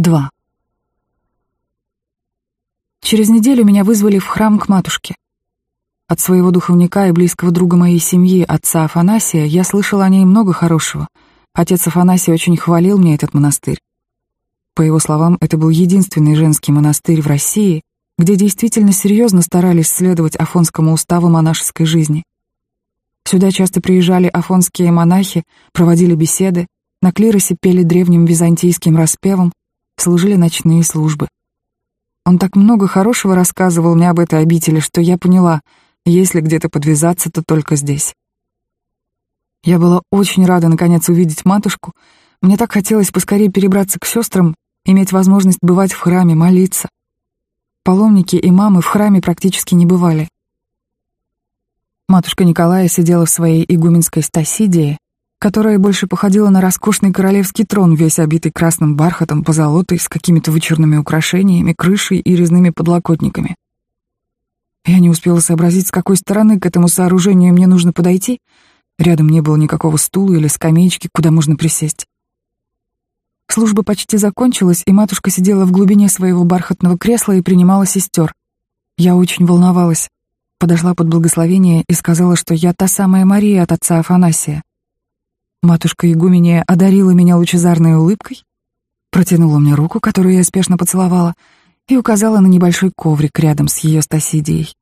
2. Через неделю меня вызвали в храм к матушке. От своего духовника и близкого друга моей семьи, отца Афанасия, я слышала о ней много хорошего. Отец Афанасий очень хвалил мне этот монастырь. По его словам, это был единственный женский монастырь в России, где действительно серьезно старались следовать афонскому уставу монашеской жизни. Сюда часто приезжали афонские монахи, проводили беседы, на клиросе пели древним византийским распевом, служили ночные службы. Он так много хорошего рассказывал мне об этой обители, что я поняла, если где-то подвязаться, то только здесь. Я была очень рада наконец увидеть матушку. Мне так хотелось поскорее перебраться к сестрам, иметь возможность бывать в храме, молиться. Паломники и мамы в храме практически не бывали. Матушка Николая сидела в своей игуменской стасидии, которая больше походила на роскошный королевский трон, весь обитый красным бархатом, позолотой, с какими-то вычурными украшениями, крышей и резными подлокотниками. Я не успела сообразить, с какой стороны к этому сооружению мне нужно подойти. Рядом не было никакого стула или скамеечки, куда можно присесть. Служба почти закончилась, и матушка сидела в глубине своего бархатного кресла и принимала сестер. Я очень волновалась. Подошла под благословение и сказала, что я та самая Мария от отца Афанасия. Матушка игуменья одарила меня лучезарной улыбкой, протянула мне руку, которую я спешно поцеловала, и указала на небольшой коврик рядом с ее стасидией.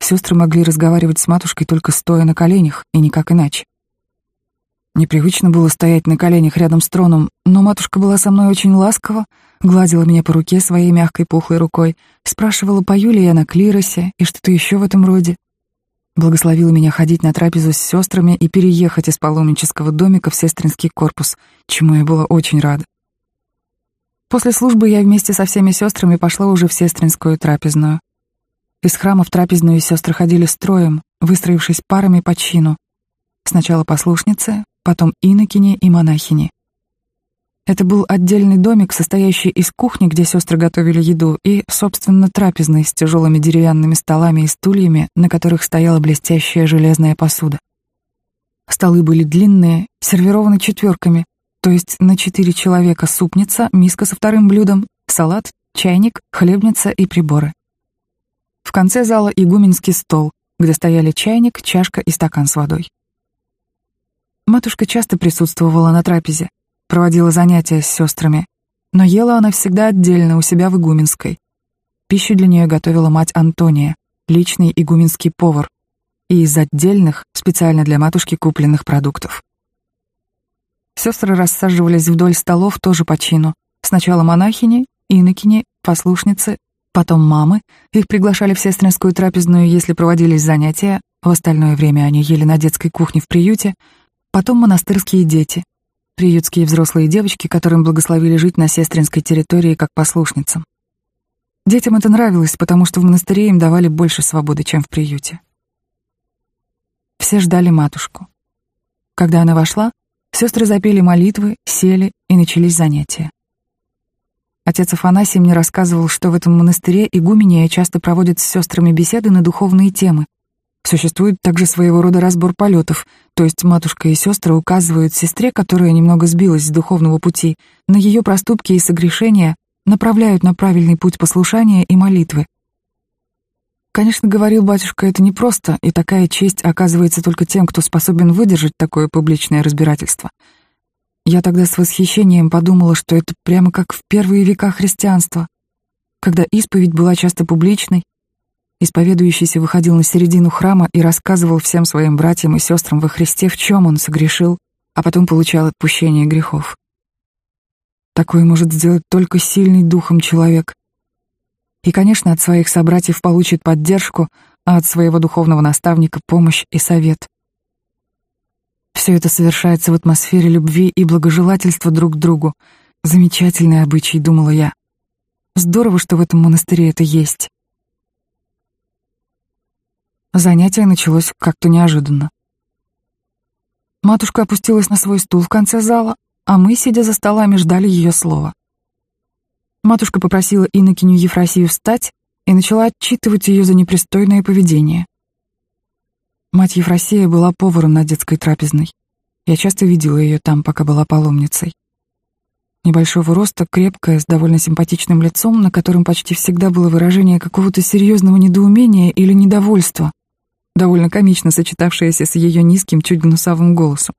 Сестры могли разговаривать с матушкой только стоя на коленях, и никак иначе. Непривычно было стоять на коленях рядом с троном, но матушка была со мной очень ласкова, гладила меня по руке своей мягкой пухлой рукой, спрашивала, пою ли я на клиросе и что-то еще в этом роде благословила меня ходить на трапезу с сестрами и переехать из паломнического домика в сестринский корпус, чему я была очень рада. После службы я вместе со всеми сестрами пошла уже в сестринскую трапезную. Из храма в трапезную сестры ходили строем, выстроившись парами по чину. Сначала послушницы, потом инокини и монахини. Это был отдельный домик, состоящий из кухни, где сестры готовили еду, и, собственно, трапезной с тяжелыми деревянными столами и стульями, на которых стояла блестящая железная посуда. Столы были длинные, сервированы четверками, то есть на четыре человека супница, миска со вторым блюдом, салат, чайник, хлебница и приборы. В конце зала игуменский стол, где стояли чайник, чашка и стакан с водой. Матушка часто присутствовала на трапезе, проводила занятия с сестрами, но ела она всегда отдельно у себя в Игуменской. Пищу для нее готовила мать Антония, личный игуменский повар, и из отдельных, специально для матушки купленных продуктов. Сестры рассаживались вдоль столов тоже по чину. Сначала монахини, инокини, послушницы, потом мамы. Их приглашали в сестринскую трапезную, если проводились занятия, в остальное время они ели на детской кухне в приюте, потом монастырские дети, приютские взрослые девочки, которым благословили жить на сестринской территории как послушницам. Детям это нравилось, потому что в монастыре им давали больше свободы, чем в приюте. Все ждали матушку. Когда она вошла, сестры запели молитвы, сели, и начались занятия. Отец Афанасий мне рассказывал, что в этом монастыре игуменья часто проводят с сестрами беседы на духовные темы, Существует также своего рода разбор полетов, то есть матушка и сестры указывают сестре, которая немного сбилась с духовного пути, на ее проступки и согрешения, направляют на правильный путь послушания и молитвы. Конечно, говорил батюшка, это непросто, и такая честь оказывается только тем, кто способен выдержать такое публичное разбирательство. Я тогда с восхищением подумала, что это прямо как в первые века христианства, когда исповедь была часто публичной, Исповедующийся выходил на середину храма и рассказывал всем своим братьям и сестрам во Христе, в чем он согрешил, а потом получал отпущение грехов. Такое может сделать только сильный духом человек. И, конечно, от своих собратьев получит поддержку, а от своего духовного наставника — помощь и совет. Все это совершается в атмосфере любви и благожелательства друг к другу. Замечательный обычай, думала я. Здорово, что в этом монастыре это есть. Занятие началось как-то неожиданно. Матушка опустилась на свой стул в конце зала, а мы, сидя за столами, ждали ее слова. Матушка попросила инокиню Ефросию встать и начала отчитывать ее за непристойное поведение. Мать Ефросия была поваром на детской трапезной. Я часто видела ее там, пока была паломницей. Небольшого роста, крепкая, с довольно симпатичным лицом, на котором почти всегда было выражение какого-то серьезного недоумения или недовольства, довольно комично сочетавшееся с ее низким, чуть гнусавым голосом.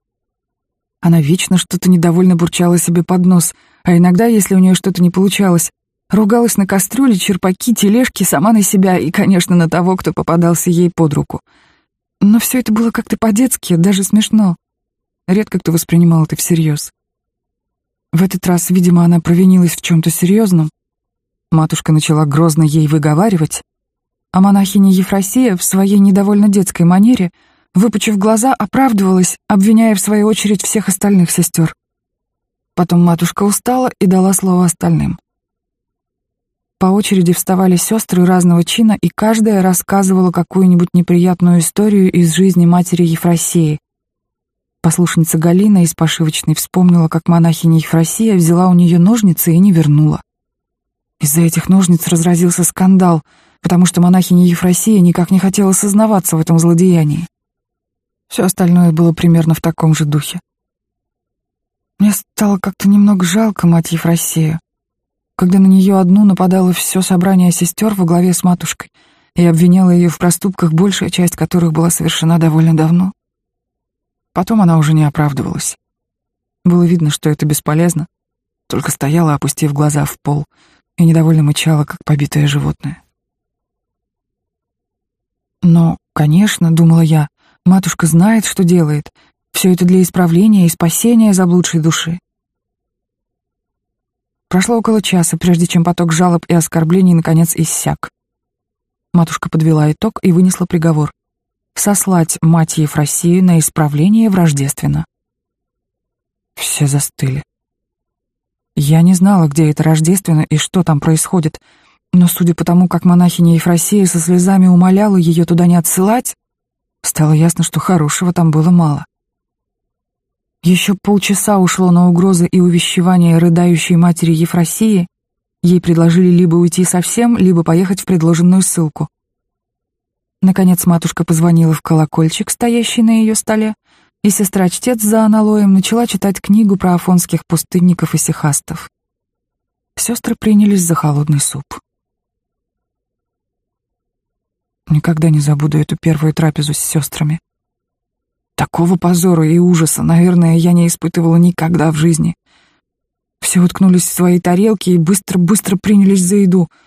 Она вечно что-то недовольно бурчала себе под нос, а иногда, если у нее что-то не получалось, ругалась на кастрюле, черпаки, тележки, сама на себя и, конечно, на того, кто попадался ей под руку. Но все это было как-то по-детски, даже смешно. Редко кто воспринимал это всерьез. В этот раз, видимо, она провинилась в чем-то серьезном. Матушка начала грозно ей выговаривать, а монахиня Ефросия в своей недовольно детской манере, выпучив глаза, оправдывалась, обвиняя в свою очередь всех остальных сестер. Потом матушка устала и дала слово остальным. По очереди вставали сестры разного чина, и каждая рассказывала какую-нибудь неприятную историю из жизни матери Ефросии, Послушница Галина из пошивочной вспомнила, как монахиня Ефросия взяла у нее ножницы и не вернула. Из-за этих ножниц разразился скандал, потому что монахиня Ефросия никак не хотела сознаваться в этом злодеянии. Все остальное было примерно в таком же духе. Мне стало как-то немного жалко мать Ефросию, когда на нее одну нападало все собрание сестер во главе с матушкой и обвиняло ее в проступках, большая часть которых была совершена довольно давно. Потом она уже не оправдывалась. Было видно, что это бесполезно, только стояла, опустив глаза в пол, и недовольно мычала, как побитое животное. Но, конечно, думала я, матушка знает, что делает. Все это для исправления и спасения заблудшей души. Прошло около часа, прежде чем поток жалоб и оскорблений наконец иссяк. Матушка подвела итог и вынесла приговор сослать мать Ефросию на исправление в Рождественно. Все застыли. Я не знала, где это Рождественно и что там происходит, но судя по тому, как монахиня Ефросия со слезами умоляла ее туда не отсылать, стало ясно, что хорошего там было мало. Еще полчаса ушло на угрозы и увещевания рыдающей матери Ефросии, ей предложили либо уйти совсем, либо поехать в предложенную ссылку. Наконец матушка позвонила в колокольчик, стоящий на ее столе, и сестра-чтец за аналоем начала читать книгу про афонских пустынников и сихастов. Сестры принялись за холодный суп. Никогда не забуду эту первую трапезу с сестрами. Такого позора и ужаса, наверное, я не испытывала никогда в жизни. Все уткнулись в свои тарелки и быстро-быстро принялись за еду —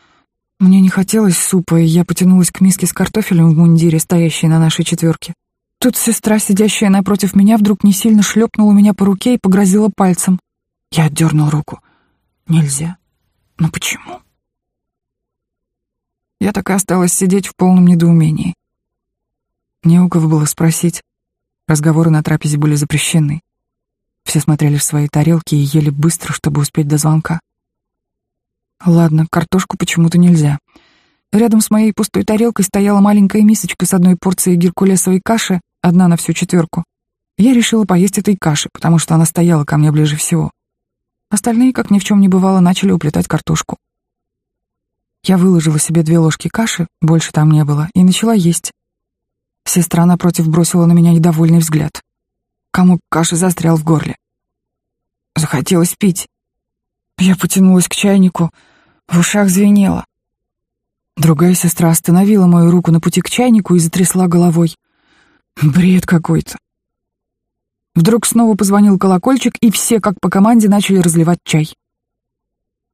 мне не хотелось супа, и я потянулась к миске с картофелем в мундире, стоящей на нашей четверке. Тут сестра, сидящая напротив меня, вдруг не сильно шлепнула меня по руке и погрозила пальцем. Я отдернул руку. Нельзя. Но почему? Я так и осталась сидеть в полном недоумении. Не у кого было спросить. Разговоры на трапезе были запрещены. Все смотрели в свои тарелки и ели быстро, чтобы успеть до звонка. Ладно, картошку почему-то нельзя. Рядом с моей пустой тарелкой стояла маленькая мисочка с одной порцией геркулесовой каши, одна на всю четверку. Я решила поесть этой каши, потому что она стояла ко мне ближе всего. Остальные, как ни в чем не бывало, начали уплетать картошку. Я выложила себе две ложки каши, больше там не было, и начала есть. Сестра напротив бросила на меня недовольный взгляд. Кому каша застрял в горле. Захотелось пить. Я потянулась к чайнику, в ушах звенело. Другая сестра остановила мою руку на пути к чайнику и затрясла головой. Бред какой-то. Вдруг снова позвонил колокольчик, и все, как по команде, начали разливать чай.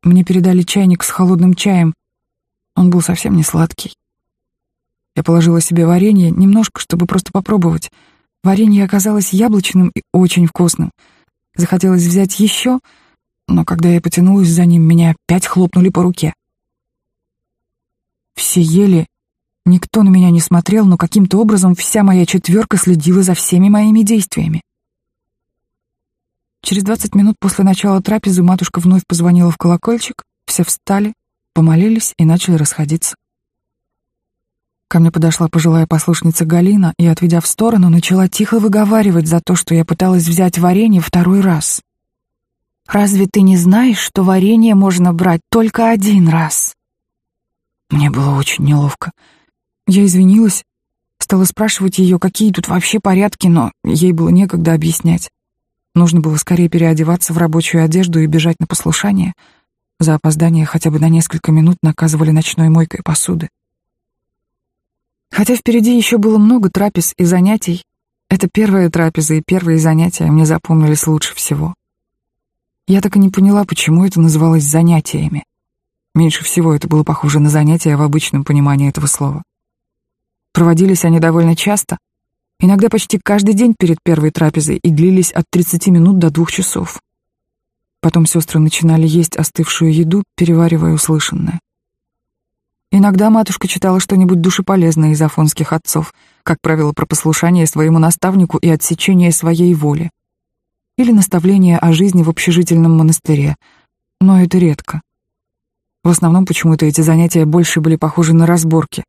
Мне передали чайник с холодным чаем. Он был совсем не сладкий. Я положила себе варенье, немножко, чтобы просто попробовать. Варенье оказалось яблочным и очень вкусным. Захотелось взять еще — но когда я потянулась за ним, меня опять хлопнули по руке. Все ели, никто на меня не смотрел, но каким-то образом вся моя четверка следила за всеми моими действиями. Через двадцать минут после начала трапезы матушка вновь позвонила в колокольчик, все встали, помолились и начали расходиться. Ко мне подошла пожилая послушница Галина и, отведя в сторону, начала тихо выговаривать за то, что я пыталась взять варенье второй раз. Разве ты не знаешь, что варенье можно брать только один раз?» Мне было очень неловко. Я извинилась, стала спрашивать ее, какие тут вообще порядки, но ей было некогда объяснять. Нужно было скорее переодеваться в рабочую одежду и бежать на послушание. За опоздание хотя бы на несколько минут наказывали ночной мойкой посуды. Хотя впереди еще было много трапез и занятий, это первая трапеза и первые занятия мне запомнились лучше всего. Я так и не поняла, почему это называлось занятиями. Меньше всего это было похоже на занятия в обычном понимании этого слова. Проводились они довольно часто, иногда почти каждый день перед первой трапезой и длились от 30 минут до двух часов. Потом сестры начинали есть остывшую еду, переваривая услышанное. Иногда матушка читала что-нибудь душеполезное из афонских отцов, как правило, про послушание своему наставнику и отсечение своей воли. Или наставление о жизни в общежительном монастыре, но это редко. В основном почему-то эти занятия больше были похожи на разборки,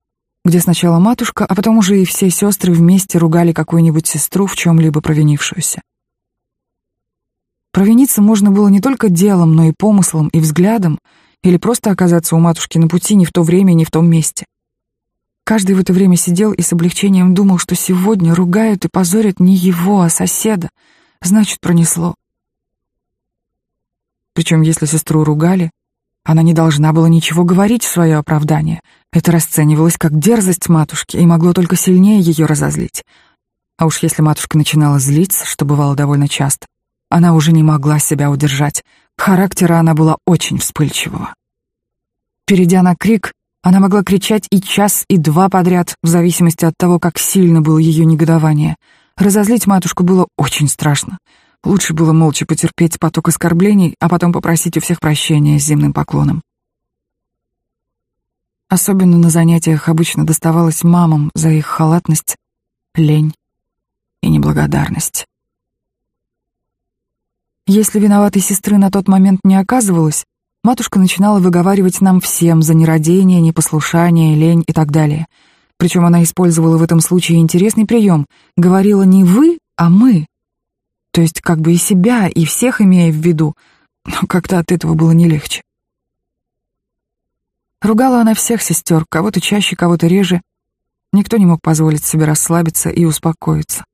где сначала матушка, а потом уже и все сестры вместе ругали какую-нибудь сестру в чем-либо провинившуюся. Провиниться можно было не только делом, но и помыслом и взглядом, или просто оказаться у матушки на пути не в то время не в том месте. Каждый в это время сидел и с облегчением думал, что сегодня ругают и позорят не его, а соседа. Значит, пронесло. Причем, если сестру ругали, она не должна была ничего говорить в свое оправдание. Это расценивалось как дерзость матушки и могло только сильнее ее разозлить. А уж если матушка начинала злиться, что бывало довольно часто, она уже не могла себя удержать. Характера она была очень вспыльчивого. Перейдя на крик, она могла кричать и час, и два подряд, в зависимости от того, как сильно было ее негодование. Разозлить матушку было очень страшно. Лучше было молча потерпеть поток оскорблений, а потом попросить у всех прощения с земным поклоном. Особенно на занятиях обычно доставалось мамам за их халатность, лень и неблагодарность. Если виноватой сестры на тот момент не оказывалось, матушка начинала выговаривать нам всем за нерадение, непослушание, лень и так далее. Причем она использовала в этом случае интересный прием. Говорила не «вы», а «мы». То есть как бы и себя, и всех имея в виду, но как-то от этого было не легче. Ругала она всех сестер, кого-то чаще, кого-то реже. Никто не мог позволить себе расслабиться и успокоиться.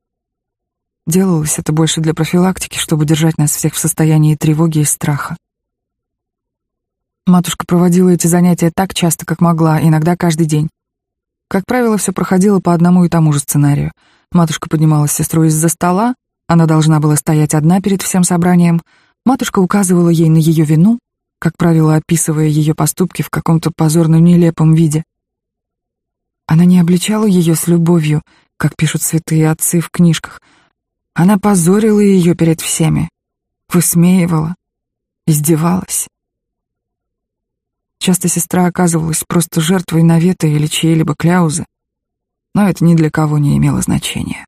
Делалось это больше для профилактики, чтобы держать нас всех в состоянии тревоги и страха. Матушка проводила эти занятия так часто, как могла, иногда каждый день. Как правило, все проходило по одному и тому же сценарию. Матушка поднималась с сестрой из-за стола, она должна была стоять одна перед всем собранием. Матушка указывала ей на ее вину, как правило, описывая ее поступки в каком-то позорно нелепом виде. Она не обличала ее с любовью, как пишут святые отцы в книжках — она позорила ее перед всеми, высмеивала, издевалась. Часто сестра оказывалась просто жертвой навета или чьей-либо кляузы, но это ни для кого не имело значения.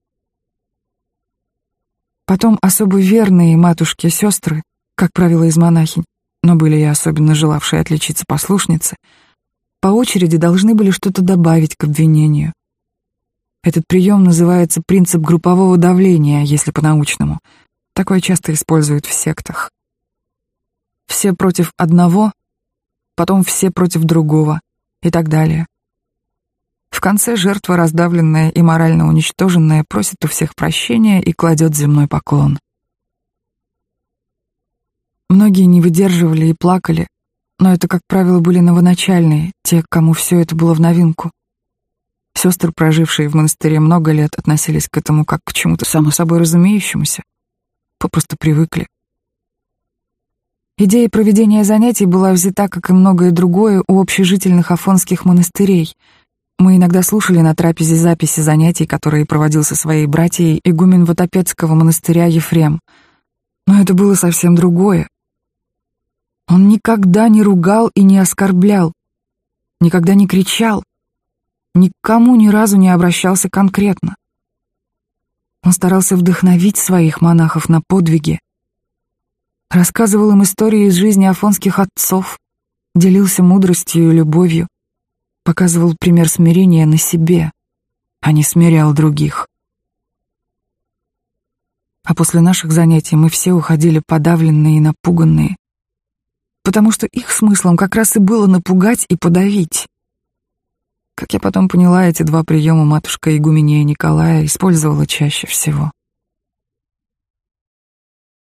Потом особо верные матушки-сестры, как правило, из монахинь, но были и особенно желавшие отличиться послушницы, по очереди должны были что-то добавить к обвинению, этот прием называется принцип группового давления, если по-научному. Такое часто используют в сектах. Все против одного, потом все против другого и так далее. В конце жертва, раздавленная и морально уничтоженная, просит у всех прощения и кладет земной поклон. Многие не выдерживали и плакали, но это, как правило, были новоначальные, те, кому все это было в новинку. Сестры, прожившие в монастыре много лет, относились к этому как к чему-то само собой разумеющемуся. Попросту привыкли. Идея проведения занятий была взята, как и многое другое, у общежительных афонских монастырей. Мы иногда слушали на трапезе записи занятий, которые проводил со своей братьей игумен Ватопецкого монастыря Ефрем. Но это было совсем другое. Он никогда не ругал и не оскорблял, никогда не кричал, никому ни разу не обращался конкретно. Он старался вдохновить своих монахов на подвиги, рассказывал им истории из жизни афонских отцов, делился мудростью и любовью, показывал пример смирения на себе, а не смирял других. А после наших занятий мы все уходили подавленные и напуганные, потому что их смыслом как раз и было напугать и подавить. Как я потом поняла, эти два приема матушка игумения Николая использовала чаще всего.